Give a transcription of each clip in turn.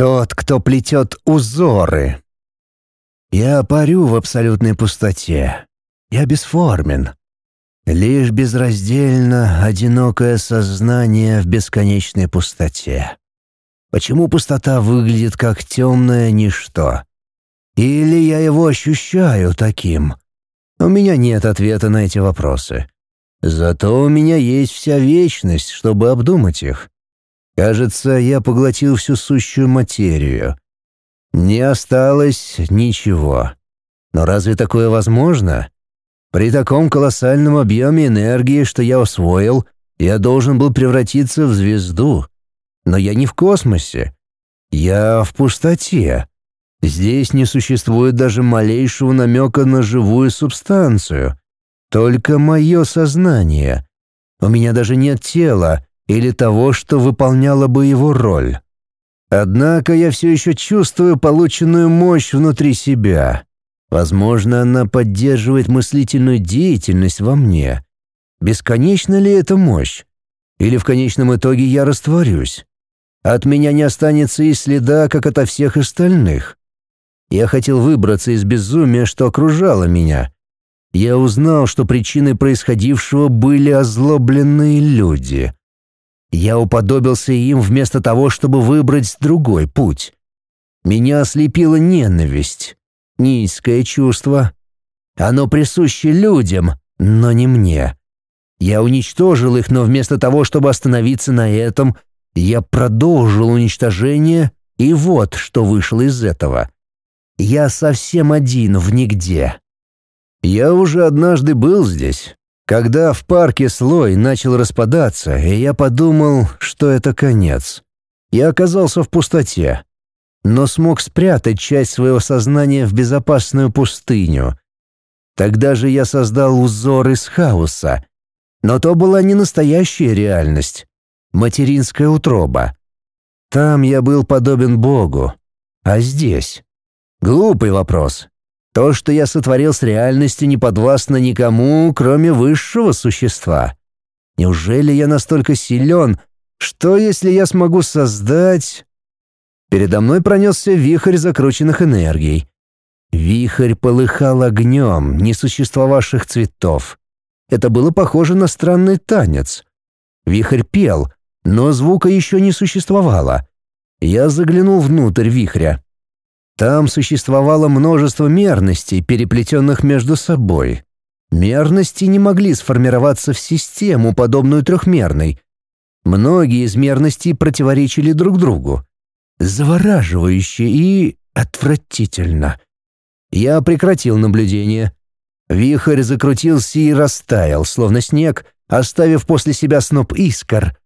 Тот, кто плетет узоры. Я парю в абсолютной пустоте. Я бесформен. Лишь безраздельно одинокое сознание в бесконечной пустоте. Почему пустота выглядит как темное ничто? Или я его ощущаю таким? У меня нет ответа на эти вопросы. Зато у меня есть вся вечность, чтобы обдумать их. Кажется, я поглотил всю сущую материю. Не осталось ничего. Но разве такое возможно? При таком колоссальном объеме энергии, что я усвоил, я должен был превратиться в звезду. Но я не в космосе. Я в пустоте. Здесь не существует даже малейшего намека на живую субстанцию. Только мое сознание. У меня даже нет тела или того, что выполняло бы его роль. Однако я все еще чувствую полученную мощь внутри себя. Возможно, она поддерживает мыслительную деятельность во мне. Бесконечна ли эта мощь? Или в конечном итоге я растворюсь? От меня не останется и следа, как ото всех остальных. Я хотел выбраться из безумия, что окружало меня. Я узнал, что причиной происходившего были озлобленные люди. Я уподобился им вместо того, чтобы выбрать другой путь. Меня ослепила ненависть, низкое чувство. Оно присуще людям, но не мне. Я уничтожил их, но вместо того, чтобы остановиться на этом, я продолжил уничтожение, и вот что вышло из этого. Я совсем один в нигде. Я уже однажды был здесь, когда в парке слой начал распадаться, я подумал, что это конец. Я оказался в пустоте, но смог спрятать часть своего сознания в безопасную пустыню. Тогда же я создал узор из хаоса. Но то была не настоящая реальность, материнская утроба. Там я был подобен Богу, а здесь Глупый вопрос. То, что я сотворил с реальностью, не подвластно никому, кроме высшего существа. Неужели я настолько силен, что если я смогу создать... Передо мной пронесся вихрь закрученных энергий. Вихрь полыхал огнем несуществовавших цветов. Это было похоже на странный танец. Вихрь пел, но звука еще не существовало. Я заглянул внутрь вихря. Там существовало множество мерностей, переплетенных между собой. Мерности не могли сформироваться в систему, подобную трехмерной. Многие из мерностей противоречили друг другу. Завораживающе и отвратительно. Я прекратил наблюдение. Вихрь закрутился и растаял, словно снег, оставив после себя сноп искр.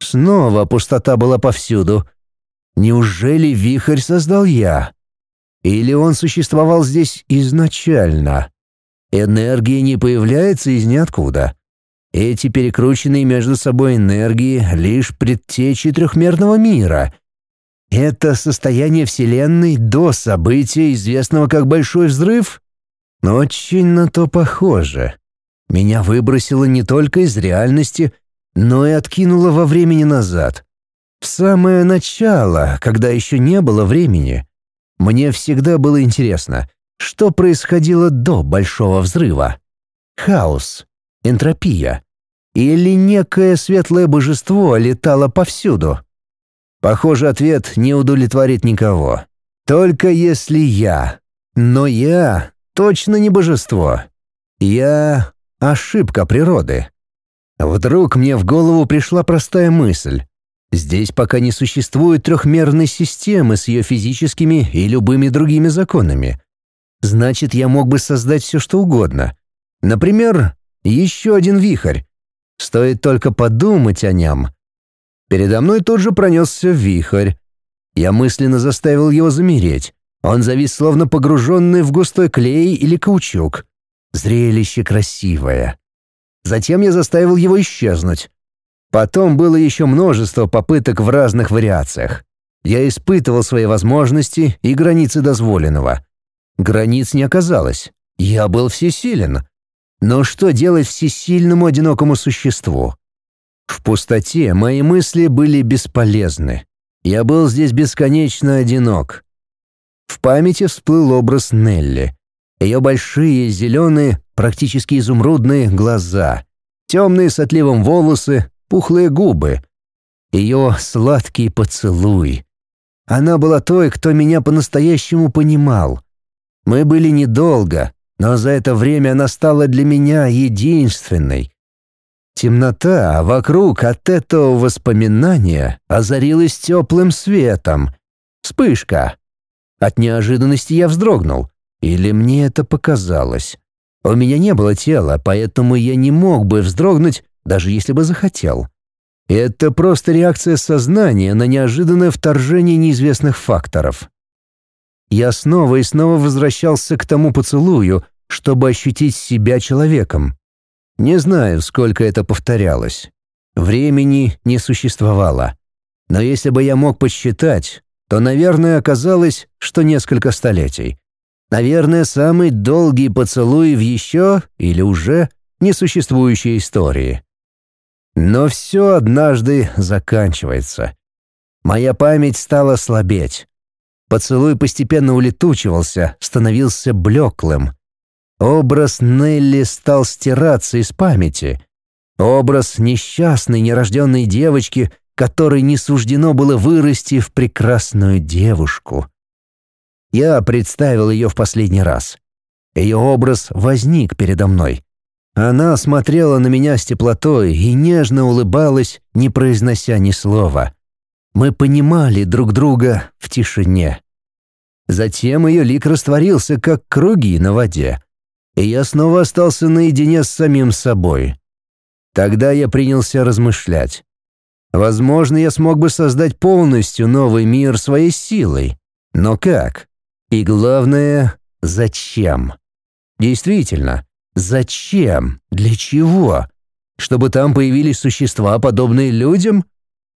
Снова пустота была повсюду. Неужели вихрь создал я? Или он существовал здесь изначально? Энергия не появляется из ниоткуда. Эти перекрученные между собой энергии — лишь предтечи трехмерного мира. Это состояние Вселенной до события, известного как Большой Взрыв? Очень на то похоже. Меня выбросило не только из реальности, но и откинуло во времени назад. В самое начало, когда еще не было времени. Мне всегда было интересно, что происходило до Большого Взрыва. Хаос, энтропия или некое светлое божество летало повсюду. Похоже, ответ не удовлетворит никого. Только если я. Но я точно не божество. Я — ошибка природы. Вдруг мне в голову пришла простая мысль. Здесь пока не существует трехмерной системы с ее физическими и любыми другими законами. Значит, я мог бы создать все, что угодно. Например, еще один вихрь. Стоит только подумать о нем. Передо мной тут же пронесся вихрь. Я мысленно заставил его замереть. Он завис словно погруженный в густой клей или каучук. Зрелище красивое. Затем я заставил его исчезнуть. Потом было еще множество попыток в разных вариациях. Я испытывал свои возможности и границы дозволенного. Границ не оказалось. Я был всесилен. Но что делать всесильному одинокому существу? В пустоте мои мысли были бесполезны. Я был здесь бесконечно одинок. В памяти всплыл образ Нелли. Ее большие, зеленые, практически изумрудные глаза, темные с отливом волосы, пухлые губы. Ее сладкий поцелуй. Она была той, кто меня по-настоящему понимал. Мы были недолго, но за это время она стала для меня единственной. Темнота вокруг от этого воспоминания озарилась теплым светом. Вспышка. От неожиданности я вздрогнул. Или мне это показалось? У меня не было тела, поэтому я не мог бы вздрогнуть, даже если бы захотел. Это просто реакция сознания на неожиданное вторжение неизвестных факторов. Я снова и снова возвращался к тому поцелую, чтобы ощутить себя человеком. Не знаю, сколько это повторялось. Времени не существовало. Но если бы я мог подсчитать, то, наверное, оказалось, что несколько столетий. Наверное, самый долгий поцелуй в еще или уже несуществующей истории. Но все однажды заканчивается. Моя память стала слабеть. Поцелуй постепенно улетучивался, становился блеклым. Образ Нелли стал стираться из памяти. Образ несчастной нерожденной девочки, которой не суждено было вырасти в прекрасную девушку. Я представил ее в последний раз. Ее образ возник передо мной. Она смотрела на меня с теплотой и нежно улыбалась, не произнося ни слова. Мы понимали друг друга в тишине. Затем ее лик растворился, как круги на воде, и я снова остался наедине с самим собой. Тогда я принялся размышлять. Возможно, я смог бы создать полностью новый мир своей силой. Но как? И главное, зачем? Действительно, зачем? Для чего? Чтобы там появились существа, подобные людям?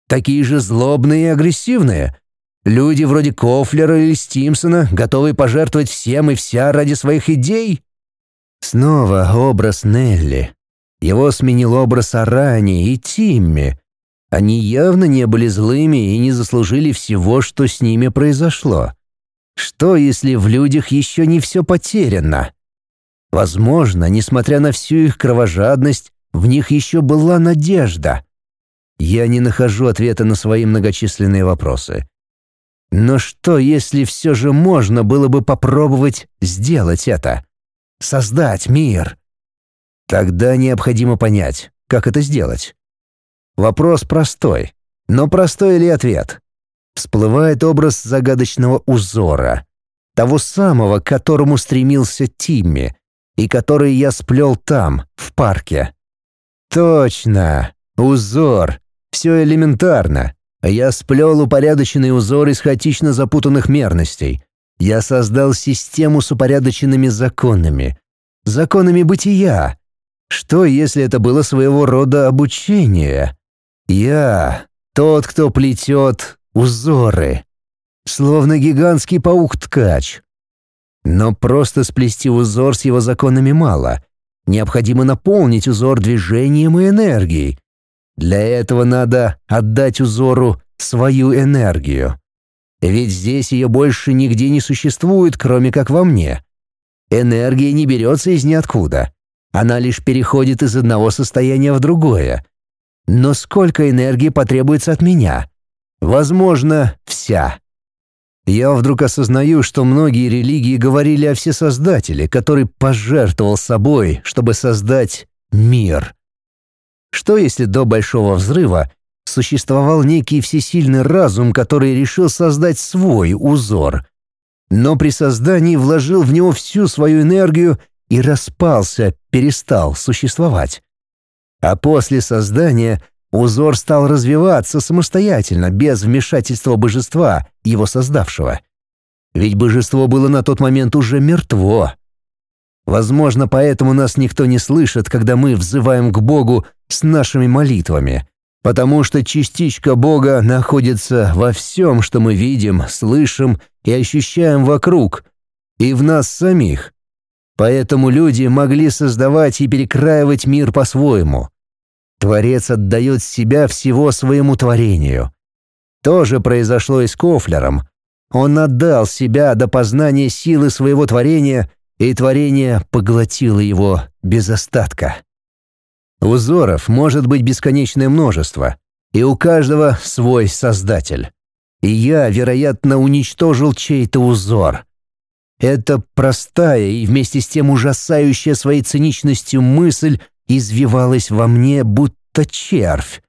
Такие же злобные и агрессивные. Люди вроде Кофлера или Стимсона, готовые пожертвовать всем и вся ради своих идей? Снова образ Нелли. Его сменил образ Арани и Тимми. Они явно не были злыми и не заслужили всего, что с ними произошло. Что, если в людях еще не все потеряно? Возможно, несмотря на всю их кровожадность, в них еще была надежда. Я не нахожу ответа на свои многочисленные вопросы. Но что, если все же можно было бы попробовать сделать это? Создать мир? Тогда необходимо понять, как это сделать. Вопрос простой. Но простой ли ответ? Всплывает образ загадочного узора. Того самого, к которому стремился Тимми, и который я сплел там, в парке. Точно! Узор! Все элементарно. Я сплел упорядоченный узор из хаотично запутанных мерностей. Я создал систему с упорядоченными законами. Законами бытия. Что, если это было своего рода обучение? Я — тот, кто плетет узоры. Словно гигантский паук-ткач. Но просто сплести узор с его законами мало. Необходимо наполнить узор движением и энергией. Для этого надо отдать узору свою энергию. Ведь здесь ее больше нигде не существует, кроме как во мне. Энергия не берется из ниоткуда. Она лишь переходит из одного состояния в другое. Но сколько энергии потребуется от меня? Возможно, вся. Я вдруг осознаю, что многие религии говорили о всесоздателе, который пожертвовал собой, чтобы создать мир. Что если до Большого Взрыва существовал некий всесильный разум, который решил создать свой узор, но при создании вложил в него всю свою энергию и распался, перестал существовать? А после создания Узор стал развиваться самостоятельно, без вмешательства божества, его создавшего. Ведь божество было на тот момент уже мертво. Возможно, поэтому нас никто не слышит, когда мы взываем к Богу с нашими молитвами, потому что частичка Бога находится во всем, что мы видим, слышим и ощущаем вокруг, и в нас самих. Поэтому люди могли создавать и перекраивать мир по-своему — Творец отдает себя всего своему творению. То же произошло и с Кофлером. Он отдал себя до познания силы своего творения, и творение поглотило его без остатка. Узоров может быть бесконечное множество, и у каждого свой создатель. И я, вероятно, уничтожил чей-то узор. Это простая и вместе с тем ужасающая своей циничностью мысль извивалась во мне, будто червь.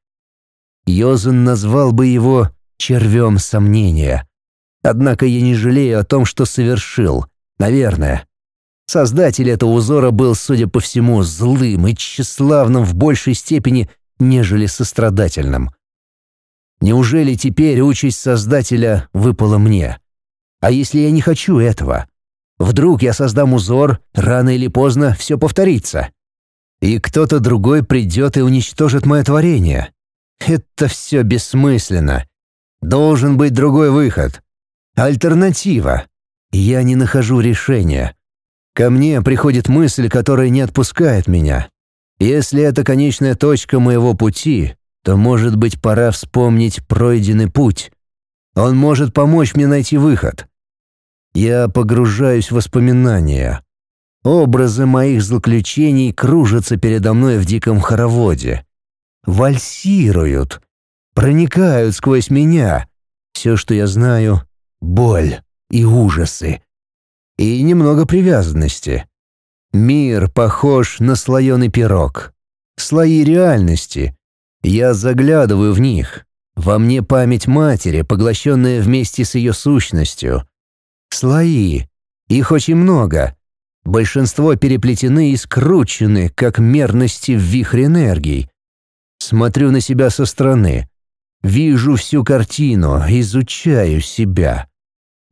Йозен назвал бы его «червем сомнения». Однако я не жалею о том, что совершил. Наверное. Создатель этого узора был, судя по всему, злым и тщеславным в большей степени, нежели сострадательным. Неужели теперь участь Создателя выпала мне? А если я не хочу этого? Вдруг я создам узор, рано или поздно все повторится. И кто-то другой придет и уничтожит мое творение. Это все бессмысленно. Должен быть другой выход. Альтернатива. Я не нахожу решения. Ко мне приходит мысль, которая не отпускает меня. Если это конечная точка моего пути, то, может быть, пора вспомнить пройденный путь. Он может помочь мне найти выход. Я погружаюсь в воспоминания. Образы моих злоключений кружатся передо мной в диком хороводе. Вальсируют, проникают сквозь меня. Все, что я знаю — боль и ужасы. И немного привязанности. Мир похож на слоеный пирог. Слои реальности, я заглядываю в них. Во мне память матери, поглощенная вместе с ее сущностью. Слои. Их очень много. Большинство переплетены и скручены, как мерности в вихре энергий. Смотрю на себя со стороны. Вижу всю картину, изучаю себя.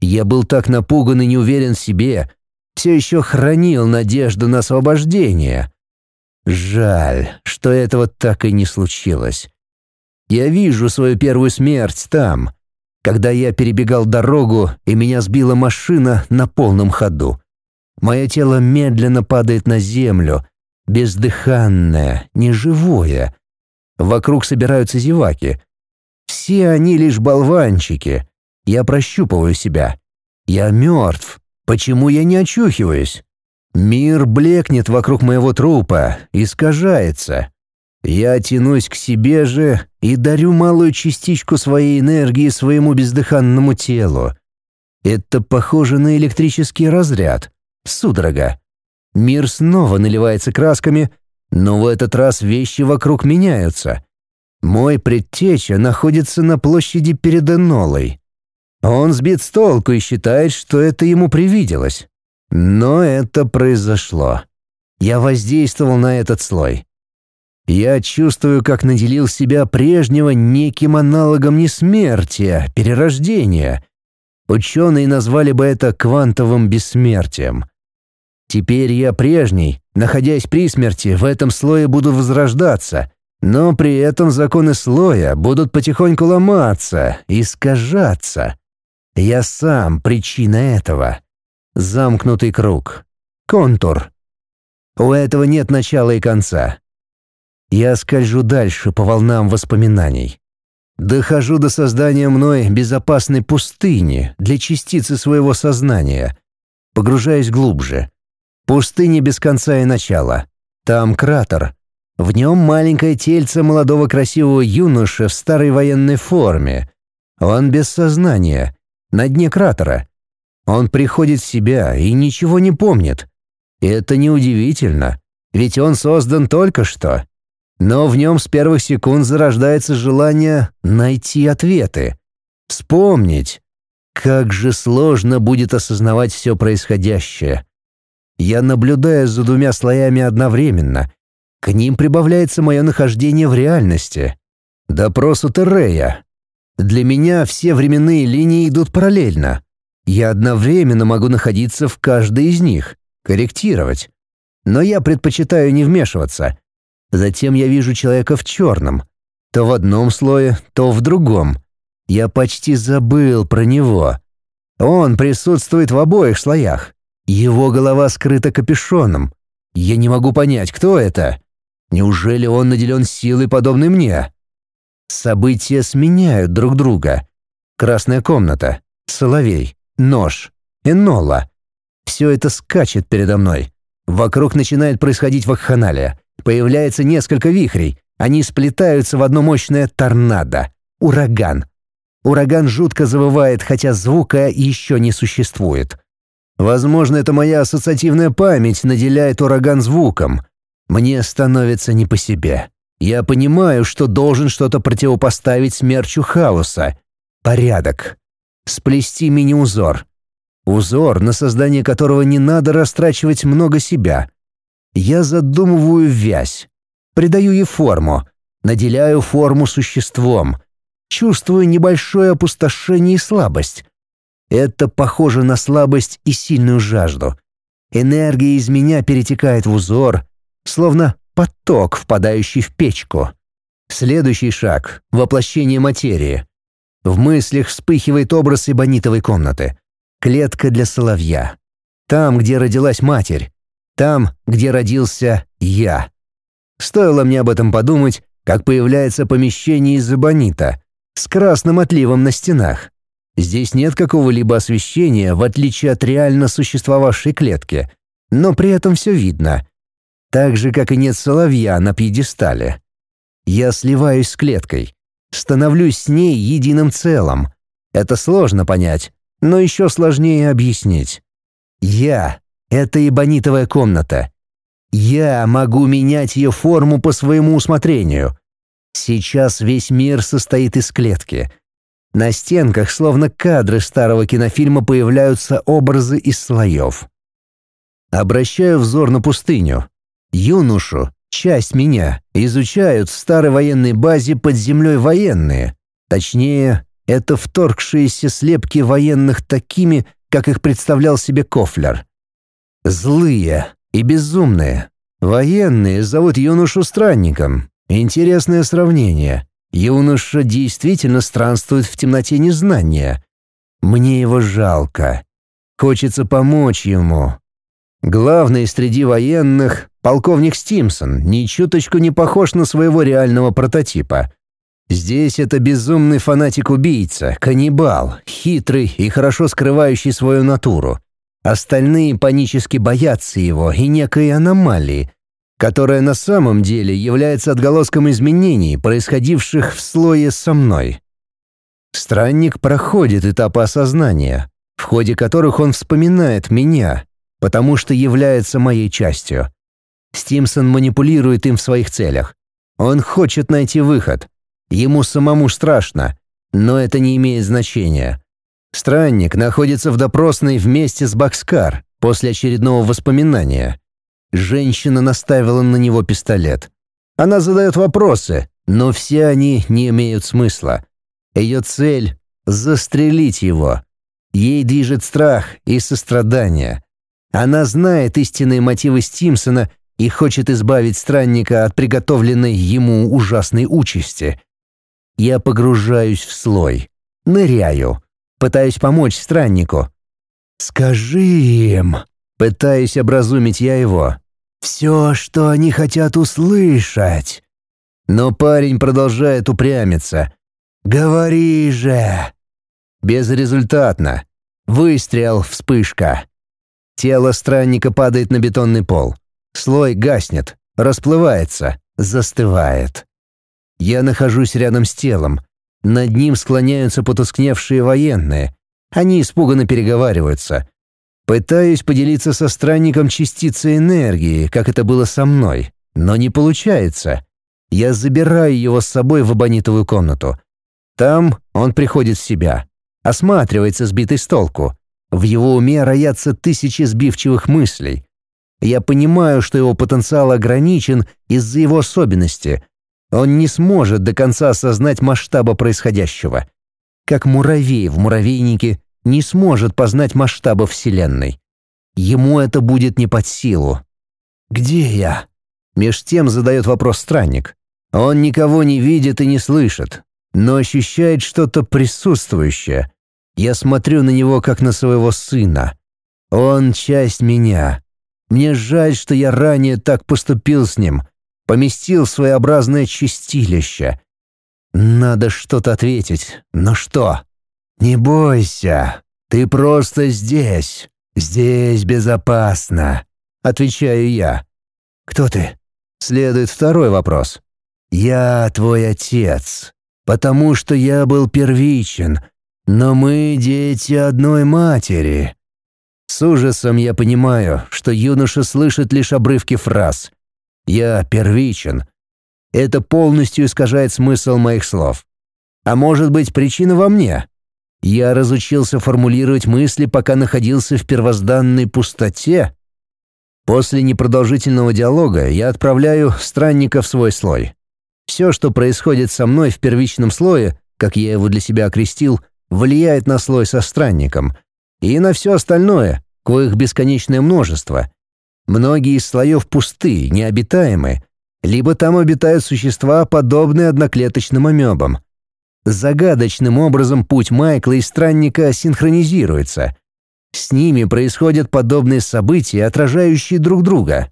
Я был так напуган и не уверен в себе, все еще хранил надежду на освобождение. Жаль, что этого так и не случилось. Я вижу свою первую смерть там, когда я перебегал дорогу, и меня сбила машина на полном ходу. Мое тело медленно падает на землю, бездыханное, неживое. Вокруг собираются зеваки. Все они лишь болванчики. Я прощупываю себя. Я мертв. Почему я не очухиваюсь? Мир блекнет вокруг моего трупа, искажается. Я тянусь к себе же и дарю малую частичку своей энергии своему бездыханному телу. Это похоже на электрический разряд. Судорога. Мир снова наливается красками, но в этот раз вещи вокруг меняются. Мой предтеча находится на площади перед Энолой. Он сбит с толку и считает, что это ему привиделось. Но это произошло. Я воздействовал на этот слой. Я чувствую, как наделил себя прежнего неким аналогом не смерти, а перерождения. Ученые назвали бы это квантовым бессмертием. Теперь я прежний, находясь при смерти, в этом слое буду возрождаться, но при этом законы слоя будут потихоньку ломаться, искажаться. Я сам причина этого. Замкнутый круг. Контур. У этого нет начала и конца. Я скольжу дальше по волнам воспоминаний. Дохожу до создания мной безопасной пустыни для частицы своего сознания. Погружаюсь глубже. Пустыня без конца и начала. Там кратер. В нем маленькое тельце молодого красивого юноши в старой военной форме. Он без сознания. На дне кратера. Он приходит в себя и ничего не помнит. Это неудивительно, ведь он создан только что. Но в нем с первых секунд зарождается желание найти ответы, вспомнить. Как же сложно будет осознавать все происходящее. Я наблюдаю за двумя слоями одновременно. К ним прибавляется мое нахождение в реальности. Допрос у Террея. Для меня все временные линии идут параллельно. Я одновременно могу находиться в каждой из них, корректировать. Но я предпочитаю не вмешиваться. Затем я вижу человека в черном. То в одном слое, то в другом. Я почти забыл про него. Он присутствует в обоих слоях. Его голова скрыта капюшоном. Я не могу понять, кто это. Неужели он наделен силой, подобной мне? События сменяют друг друга — красная комната, соловей, нож, энола. Все это скачет передо мной. Вокруг начинает происходить вакханалия. Появляется несколько вихрей. Они сплетаются в одно мощное торнадо. Ураган. Ураган жутко завывает, хотя звука еще не существует. Возможно, это моя ассоциативная память наделяет ураган звуком. Мне становится не по себе. Я понимаю, что должен что-то противопоставить смерчу хаоса. Порядок. Сплести мини-узор. Узор, на создание которого не надо растрачивать много себя. Я задумываю вязь. Придаю ей форму. Наделяю форму существом. Чувствую небольшое опустошение и слабость. Это похоже на слабость и сильную жажду. Энергия из меня перетекает в узор, словно поток, впадающий в печку. Следующий шаг — воплощение материи. В мыслях вспыхивает образ эбонитовой комнаты. Клетка для соловья. Там, где родилась матерь. Там, где родился я. Стоило мне об этом подумать, как появляется помещение из эбонита с красным отливом на стенах. Здесь нет какого-либо освещения, в отличие от реально существовавшей клетки, но при этом все видно. Так же, как и нет соловья на пьедестале. Я сливаюсь с клеткой, становлюсь с ней единым целым. Это сложно понять, но еще сложнее объяснить. Я — это эбонитовая комната. Я могу менять ее форму по своему усмотрению. Сейчас весь мир состоит из клетки — на стенках, словно кадры старого кинофильма, появляются образы из слоев. Обращаю взор на пустыню. Юношу, часть меня, изучают в старой военной базе под землей военные. Точнее, это вторгшиеся слепки военных такими, как их представлял себе Кофлер. Злые и безумные. Военные зовут юношу странником. Интересное сравнение. Юноша действительно странствует в темноте незнания. Мне его жалко. Хочется помочь ему. Главный среди военных, полковник Стимсон, ни чуточку не похож на своего реального прототипа. Здесь это безумный фанатик-убийца, каннибал, хитрый и хорошо скрывающий свою натуру. Остальные панически боятся его и некой аномалии, которая на самом деле является отголоском изменений, происходивших в слое со мной. Странник проходит этапы осознания, в ходе которых он вспоминает меня, потому что является моей частью. Стимсон манипулирует им в своих целях. Он хочет найти выход. Ему самому страшно, но это не имеет значения. Странник находится в допросной вместе с Бакскар после очередного воспоминания. Женщина наставила на него пистолет. Она задает вопросы, но все они не имеют смысла. Ее цель — застрелить его. Ей движет страх и сострадание. Она знает истинные мотивы Стимсона и хочет избавить странника от приготовленной ему ужасной участи. Я погружаюсь в слой, ныряю, пытаюсь помочь страннику. «Скажи им!» Пытаюсь образумить я его. Все, что они хотят услышать. Но парень продолжает упрямиться. «Говори же!» Безрезультатно. Выстрел, вспышка. Тело странника падает на бетонный пол. Слой гаснет, расплывается, застывает. Я нахожусь рядом с телом. Над ним склоняются потускневшие военные. Они испуганно переговариваются. Пытаюсь поделиться со странником частицей энергии, как это было со мной, но не получается. Я забираю его с собой в абонитовую комнату. Там он приходит в себя, осматривается сбитый с толку. В его уме роятся тысячи сбивчивых мыслей. Я понимаю, что его потенциал ограничен из-за его особенности. Он не сможет до конца осознать масштаба происходящего. Как муравей в муравейнике не сможет познать масштаба Вселенной. Ему это будет не под силу. «Где я?» Меж тем задает вопрос странник. Он никого не видит и не слышит, но ощущает что-то присутствующее. Я смотрю на него, как на своего сына. Он часть меня. Мне жаль, что я ранее так поступил с ним, поместил своеобразное чистилище. Надо что-то ответить, но что? «Не бойся, ты просто здесь. Здесь безопасно», — отвечаю я. «Кто ты?» Следует второй вопрос. «Я твой отец, потому что я был первичен, но мы дети одной матери». С ужасом я понимаю, что юноша слышит лишь обрывки фраз. «Я первичен». Это полностью искажает смысл моих слов. А может быть, причина во мне? Я разучился формулировать мысли, пока находился в первозданной пустоте. После непродолжительного диалога я отправляю странника в свой слой. Все, что происходит со мной в первичном слое, как я его для себя окрестил, влияет на слой со странником. И на все остальное, коих бесконечное множество. Многие из слоев пусты, необитаемы, либо там обитают существа, подобные одноклеточным амебам — Загадочным образом путь Майкла и странника синхронизируется. С ними происходят подобные события, отражающие друг друга.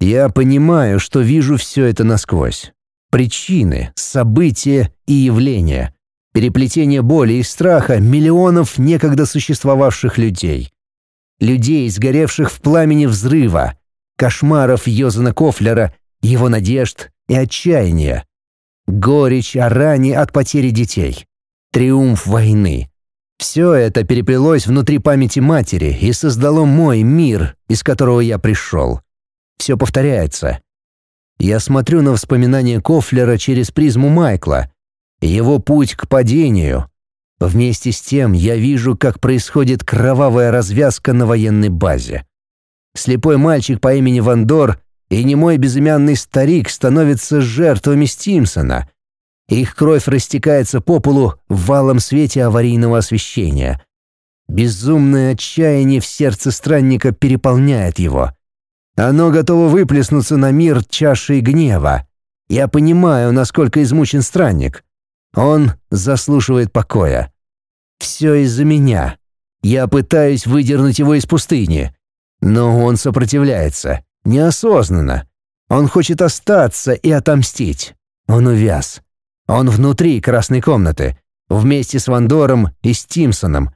Я понимаю, что вижу все это насквозь. Причины, события и явления. Переплетение боли и страха миллионов некогда существовавших людей. Людей, сгоревших в пламени взрыва, кошмаров Йозана Кофлера, его надежд и отчаяния. Горечь о ране от потери детей. Триумф войны. Все это переплелось внутри памяти матери и создало мой мир, из которого я пришел. Все повторяется. Я смотрю на воспоминания Кофлера через призму Майкла. Его путь к падению. Вместе с тем я вижу, как происходит кровавая развязка на военной базе. Слепой мальчик по имени Вандор и немой безымянный старик становятся жертвами Стимсона. Их кровь растекается по полу в валом свете аварийного освещения. Безумное отчаяние в сердце странника переполняет его. Оно готово выплеснуться на мир чашей гнева. Я понимаю, насколько измучен странник. Он заслуживает покоя. Все из-за меня. Я пытаюсь выдернуть его из пустыни. Но он сопротивляется. Неосознанно. Он хочет остаться и отомстить. Он увяз. Он внутри красной комнаты, вместе с Вандором и Стимсоном.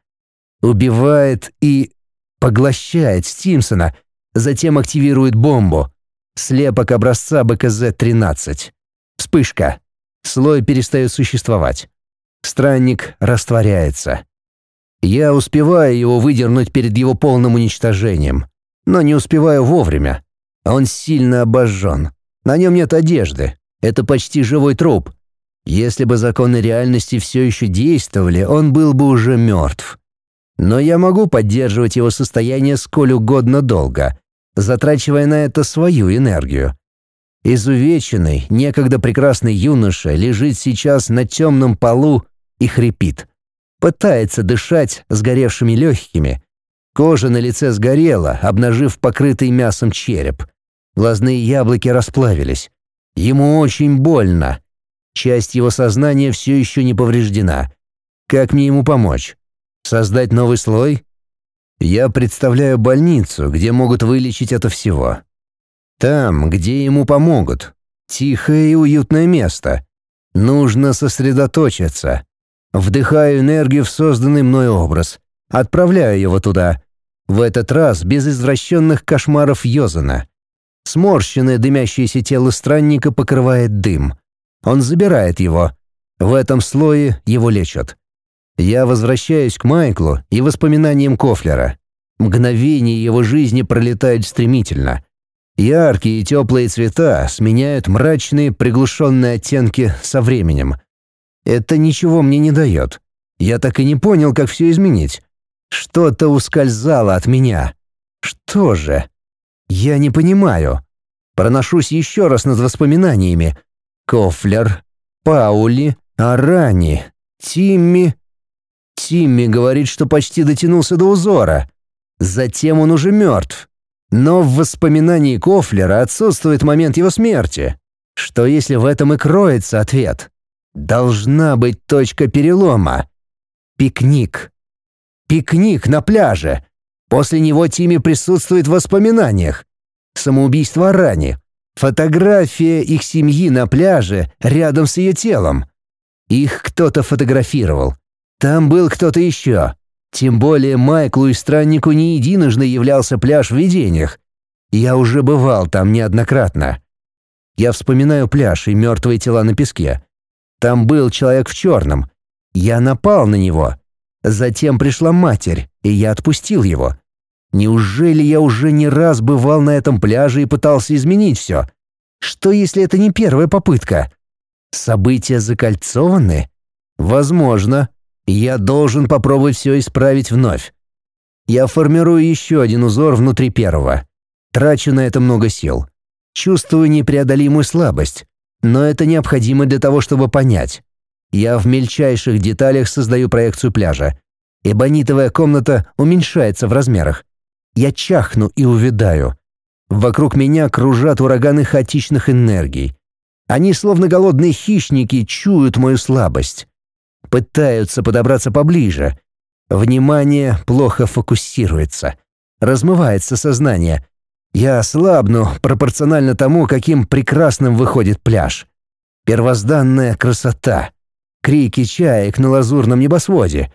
Убивает и поглощает Стимсона, затем активирует бомбу. Слепок образца БКЗ-13. Вспышка. Слой перестает существовать. Странник растворяется. Я успеваю его выдернуть перед его полным уничтожением, но не успеваю вовремя. Он сильно обожжен. На нем нет одежды. Это почти живой труп. Если бы законы реальности все еще действовали, он был бы уже мертв. Но я могу поддерживать его состояние сколь угодно долго, затрачивая на это свою энергию. Изувеченный, некогда прекрасный юноша лежит сейчас на темном полу и хрипит. Пытается дышать сгоревшими легкими, Кожа на лице сгорела, обнажив покрытый мясом череп. Глазные яблоки расплавились. Ему очень больно. Часть его сознания все еще не повреждена. Как мне ему помочь? Создать новый слой? Я представляю больницу, где могут вылечить это всего. Там, где ему помогут. Тихое и уютное место. Нужно сосредоточиться. Вдыхаю энергию в созданный мной образ. Отправляю его туда. В этот раз без извращенных кошмаров Йозана. Сморщенное дымящееся тело странника покрывает дым. Он забирает его. В этом слое его лечат. Я возвращаюсь к Майклу и воспоминаниям Кофлера. Мгновения его жизни пролетают стремительно. Яркие и теплые цвета сменяют мрачные приглушенные оттенки со временем. Это ничего мне не дает. Я так и не понял, как все изменить. Что-то ускользало от меня. Что же? Я не понимаю. Проношусь еще раз над воспоминаниями. Кофлер, Паули, Арани, Тимми. Тимми говорит, что почти дотянулся до узора. Затем он уже мертв. Но в воспоминании Кофлера отсутствует момент его смерти. Что если в этом и кроется ответ? Должна быть точка перелома. Пикник. Пикник на пляже. После него Тимми присутствует в воспоминаниях. Самоубийство Рани. Фотография их семьи на пляже рядом с ее телом. Их кто-то фотографировал. Там был кто-то еще. Тем более Майклу и страннику не единожды являлся пляж в видениях. Я уже бывал там неоднократно. Я вспоминаю пляж и мертвые тела на песке. Там был человек в черном. Я напал на него. Затем пришла матерь, и я отпустил его. Неужели я уже не раз бывал на этом пляже и пытался изменить все? Что, если это не первая попытка? События закольцованы? Возможно. Я должен попробовать все исправить вновь. Я формирую еще один узор внутри первого. Трачу на это много сил. Чувствую непреодолимую слабость. Но это необходимо для того, чтобы понять. Я в мельчайших деталях создаю проекцию пляжа. Эбонитовая комната уменьшается в размерах. Я чахну и увядаю. Вокруг меня кружат ураганы хаотичных энергий. Они, словно голодные хищники, чуют мою слабость пытаются подобраться поближе. Внимание плохо фокусируется. Размывается сознание. Я ослабну пропорционально тому, каким прекрасным выходит пляж. Первозданная красота. Крики чаек на лазурном небосводе.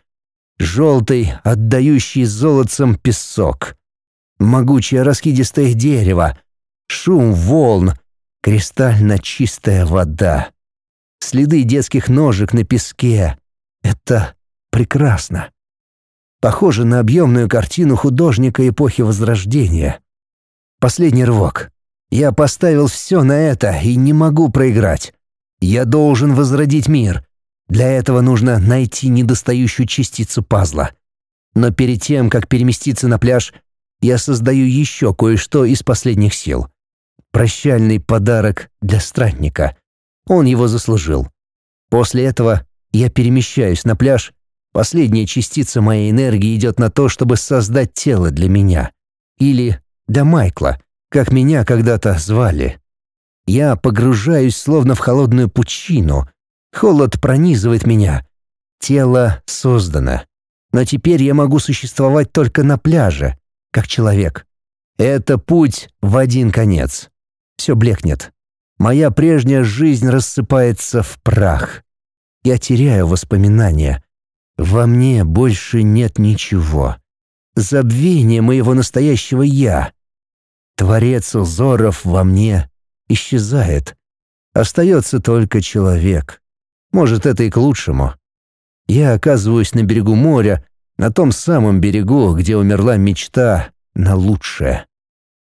Желтый, отдающий золотцем песок. Могучее раскидистое дерево. Шум волн. Кристально чистая вода следы детских ножек на песке. Это прекрасно. Похоже на объемную картину художника эпохи Возрождения. Последний рывок. Я поставил все на это и не могу проиграть. Я должен возродить мир. Для этого нужно найти недостающую частицу пазла. Но перед тем, как переместиться на пляж, я создаю еще кое-что из последних сил. Прощальный подарок для странника — он его заслужил. После этого я перемещаюсь на пляж. Последняя частица моей энергии идет на то, чтобы создать тело для меня. Или для Майкла, как меня когда-то звали. Я погружаюсь словно в холодную пучину. Холод пронизывает меня. Тело создано. Но теперь я могу существовать только на пляже, как человек. Это путь в один конец. Все блекнет. Моя прежняя жизнь рассыпается в прах. Я теряю воспоминания. Во мне больше нет ничего. Забвение моего настоящего «я». Творец узоров во мне исчезает. Остается только человек. Может, это и к лучшему. Я оказываюсь на берегу моря, на том самом берегу, где умерла мечта на лучшее.